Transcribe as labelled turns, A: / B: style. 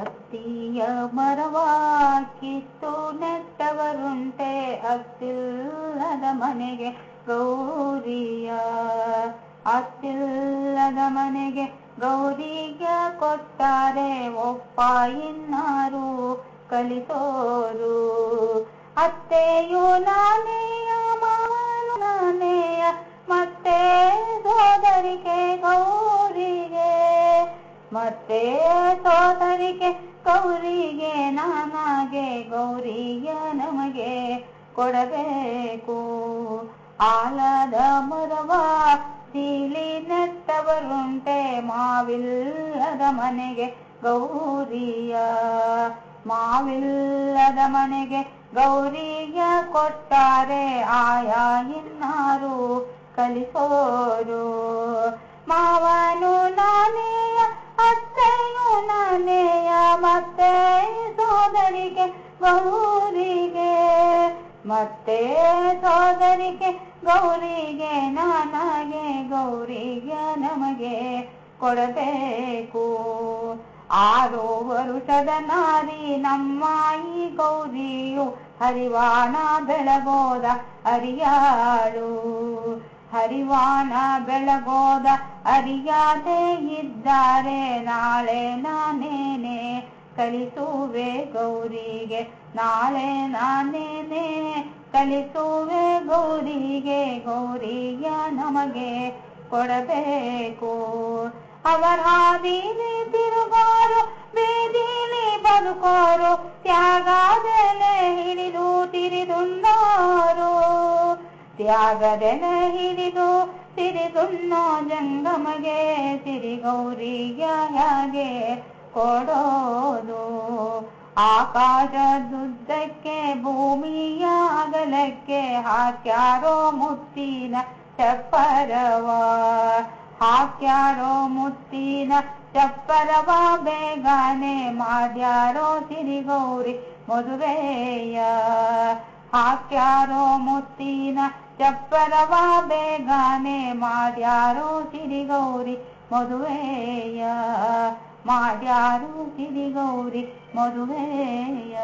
A: ಅತ್ತಿಯ ಮರವಾಗಿತ್ತು, ನೆಟ್ಟವರುಂಟೆ ಅತ್ತಿಲ್ಲದ ಮನೆಗೆ ಗೌರಿಯ. ಅತ್ತಿಲ್ಲದ ಮನೆಗೆ ಗೌರಿಯ ಕೊಟ್ಟಾರೆ ಒಪ್ಪ ಇನ್ನಾರು ಕಲಿತೋರು. ಅತ್ತೆಯು ನಾನೆಯ ಮತ್ತೆ ಸೋದರಿಕೆ ಗೌರಿಗೆ ನಾನಾಗೆ ಗೌರಿಯ ನಮಗೆ ಕೊಡಬೇಕು. ಆಲದ ಮರವ ಸೀಲಿ ನೆಟ್ಟವರುಂಟೆ ಮಾವಿಲ್ಲದ ಮನೆಗೆ ಗೌರಿಯ. ಮಾವಿಲ್ಲದ ಮನೆಗೆ ಗೌರಿಯ ಕೊಟ್ಟಾರೆ ಆಯಾ ಇನ್ನಾರು ಕಲಿಸೋರು. ಮಾವನು ಗೌರಿಗೆ, ಮತ್ತೆ ಸೋದರಿಗೆ ಗೌರಿಗೆ, ನಾನಾಗೆ ಗೌರಿಗೆ ನಮಗೆ ಕೊಡಬೇಕು. ಆರು ವರುಷದ ನಾರಿ ನಮ್ಮ ಈ ಗೌರಿಯು ಹರಿವಾಣ ಬೆಳಗೋದ ಅರಿಯಾಳು. ಹರಿವಾಣ ಬೆಳಗೋದ ಅರಿಯಾದೇ ಇದ್ದಾರೆ, ನಾಳೆ ನಾನೇನೆ ಕಲಿಸುವೆ ಗೌರಿಗೆ. ನಾಳೆ ನಾನೇನೆ ಕಲಿಸುವೆ ಗೌರಿಗೆ. ಗೌರಿಯ ನಮಗೆ ಕೊಡಬೇಕು. ಅವರ ಹಾದಿಲಿ ತಿರುಗಾರು, ಬೀದಿಲಿ ಬದುಕೋರು ತ್ಯಾಗದೆಲೆ ಹಿಡಿದು ತಿರಿದುಣ್ಣೋರು ತ್ಯಾಗದೆಲೆ ಹಿಡಿದು ತಿರಿದುಣ್ಣ ಜಂಗಮಗೆ ತಿರಿಗೌರಿಯ ಹಾಗೆ ಕೊಡೋದು ಆಕಾಶದುದ್ದಕ್ಕೆ, ಭೂಮಿಯ ಅಗಲಕ್ಕೆ ಹಾಕ್ಯಾರೋ ಮುತ್ತಿನ ಚಪ್ಪರವ. ಹಾಕ್ಯಾರೋ ಮುತ್ತಿನ ಚಪ್ಪರವ, ಬೇಗನೆ ಮಾಡ್ಯಾರೋ ಸಿರಿಗೌರಿ ಮದುವೆಯ. ಹಾಕ್ಯಾರೋ ಮುತ್ತಿನ ಚಪ್ಪರವ, ಬೇಗನೆ ಮಾಡ್ಯಾರೋ ಸಿರಿಗೌರಿ ಮದುವೆಯ. ಮಾಡ್ಯಾರೋ ಸಿರಿಗೌರಿ ಮದುವೆಯ